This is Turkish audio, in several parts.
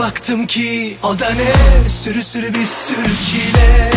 baktım ki o da ne? Sürü sürü bir sürü çile.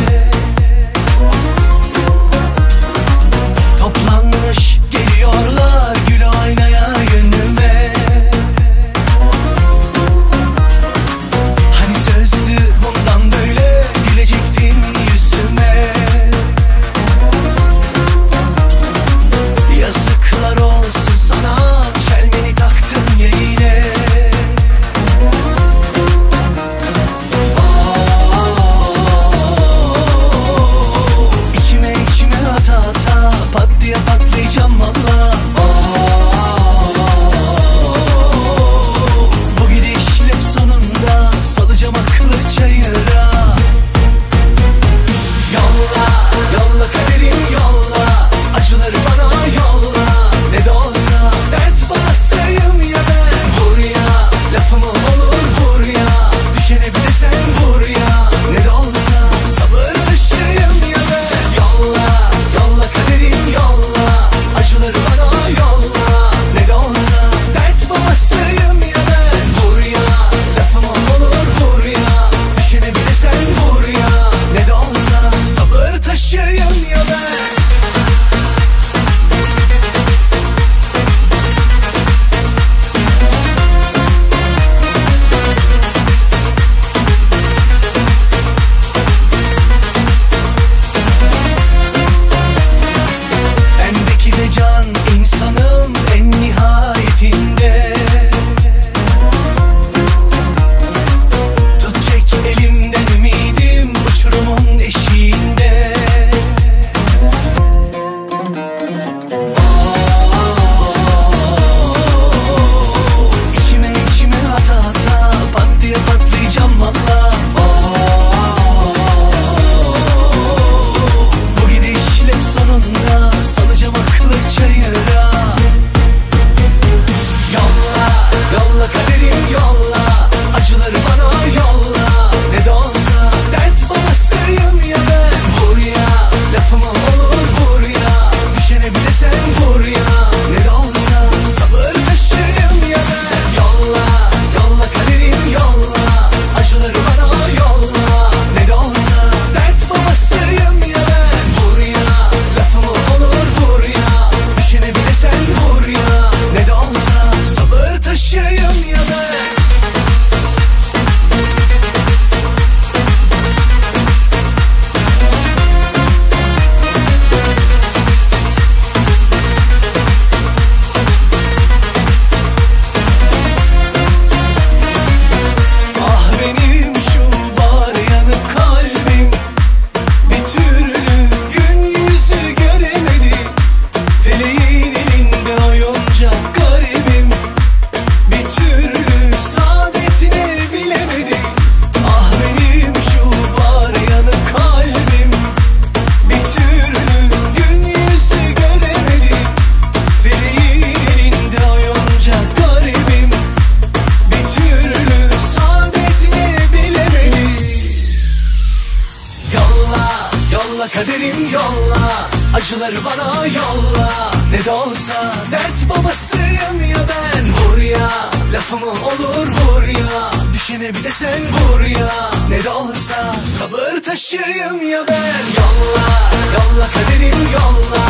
Yolla kaderim yolla. Acıları bana yolla. Ne de olsa dert babasıyım ya ben. Vur ya lafımı olur vur ya. Düşene bir de sen vur ya. Ne de olsa sabır taşıyım ya ben. Yolla yolla kaderim yolla.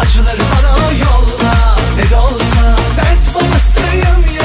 Acıları bana yolla. Ne de olsa dert babasıyım ya